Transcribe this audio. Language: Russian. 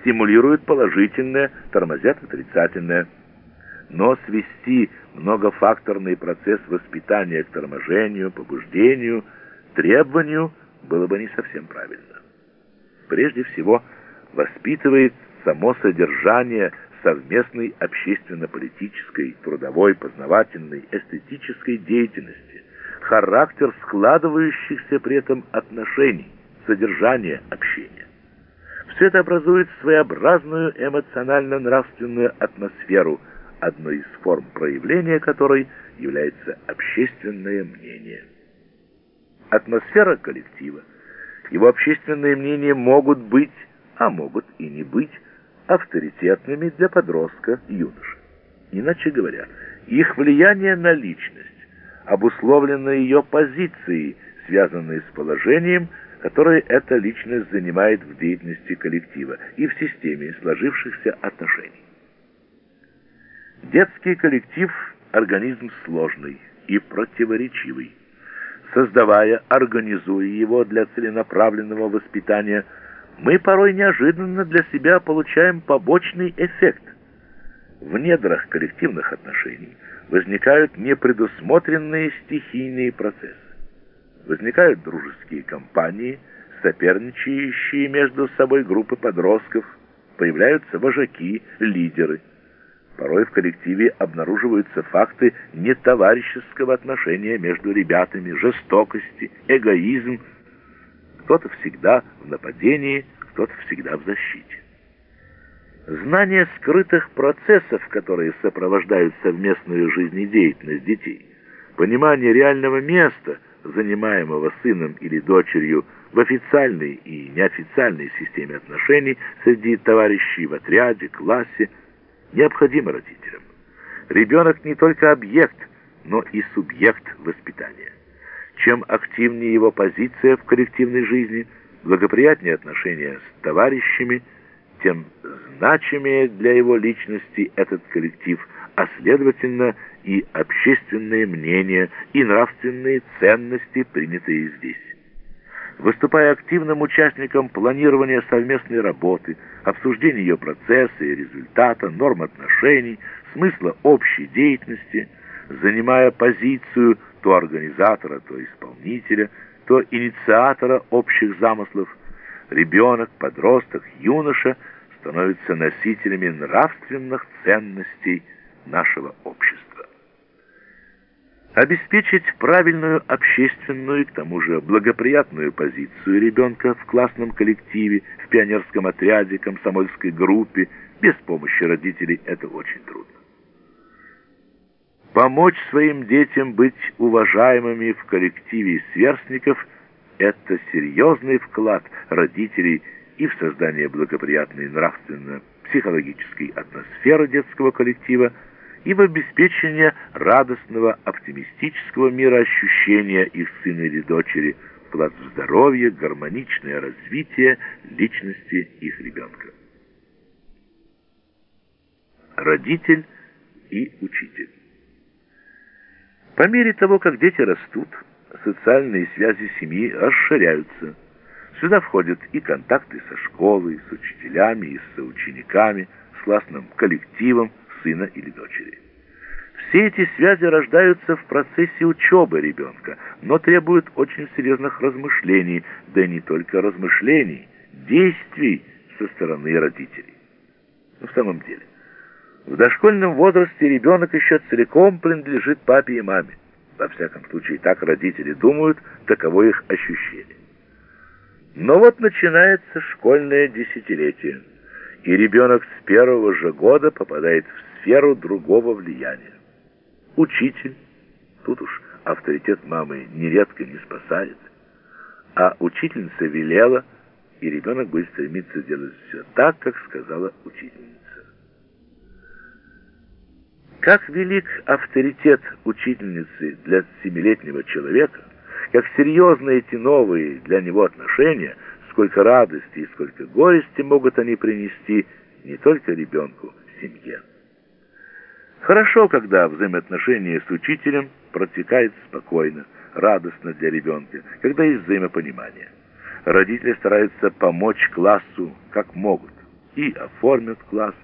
стимулируют положительное, тормозят отрицательное. Но свести многофакторный процесс воспитания к торможению, побуждению, требованию было бы не совсем правильно. Прежде всего, воспитывает само содержание совместной общественно-политической, трудовой, познавательной, эстетической деятельности, характер складывающихся при этом отношений, содержание общения. Все это образует своеобразную эмоционально-нравственную атмосферу, одной из форм проявления которой является общественное мнение. Атмосфера коллектива, его общественные мнения могут быть, а могут и не быть, авторитетными для подростка юноши. Иначе говоря, их влияние на личность обусловлено ее позицией, связанной с положением, которое эта личность занимает в деятельности коллектива и в системе сложившихся отношений. Детский коллектив – организм сложный и противоречивый. Создавая, организуя его для целенаправленного воспитания, мы порой неожиданно для себя получаем побочный эффект. В недрах коллективных отношений возникают непредусмотренные стихийные процессы. Возникают дружеские компании, соперничающие между собой группы подростков, появляются вожаки, лидеры – Порой в коллективе обнаруживаются факты нетоварищеского отношения между ребятами, жестокости, эгоизм. Кто-то всегда в нападении, кто-то всегда в защите. Знание скрытых процессов, которые сопровождают совместную жизнедеятельность детей, понимание реального места, занимаемого сыном или дочерью в официальной и неофициальной системе отношений среди товарищей в отряде, классе, необходимо родителям. Ребенок не только объект, но и субъект воспитания. Чем активнее его позиция в коллективной жизни, благоприятнее отношения с товарищами, тем значимее для его личности этот коллектив, а следовательно и общественное мнение, и нравственные ценности, принятые здесь. Выступая активным участником планирования совместной работы, обсуждения ее процесса и результата, норм отношений, смысла общей деятельности, занимая позицию то организатора, то исполнителя, то инициатора общих замыслов, ребенок, подросток, юноша становятся носителями нравственных ценностей нашего общества обеспечить правильную общественную и к тому же благоприятную позицию ребенка в классном коллективе, в пионерском отряде, комсомольской группе, без помощи родителей это очень трудно. Помочь своим детям быть уважаемыми в коллективе сверстников – это серьезный вклад родителей и в создание благоприятной нравственно-психологической атмосферы детского коллектива – и в обеспечение радостного оптимистического мироощущения их сына или дочери, вклад в здоровье, гармоничное развитие личности их ребенка. Родитель и учитель. По мере того, как дети растут, социальные связи семьи расширяются. Сюда входят и контакты со школой, с учителями и с соучениками, с классным коллективом, сына или дочери. Все эти связи рождаются в процессе учебы ребенка, но требуют очень серьезных размышлений, да и не только размышлений, действий со стороны родителей. Но в самом деле, в дошкольном возрасте ребенок еще целиком принадлежит папе и маме. Во всяком случае, так родители думают, таково их ощущение. Но вот начинается школьное десятилетие, и ребенок с первого же года попадает в сферу другого влияния. Учитель, тут уж авторитет мамы нередко не спасает, а учительница велела, и ребенок будет стремиться делать все так, как сказала учительница. Как велик авторитет учительницы для семилетнего человека, как серьезны эти новые для него отношения, сколько радости и сколько горести могут они принести не только ребенку, семье. Хорошо, когда взаимоотношения с учителем протекают спокойно, радостно для ребенка, когда есть взаимопонимание. Родители стараются помочь классу как могут. и оформят класс,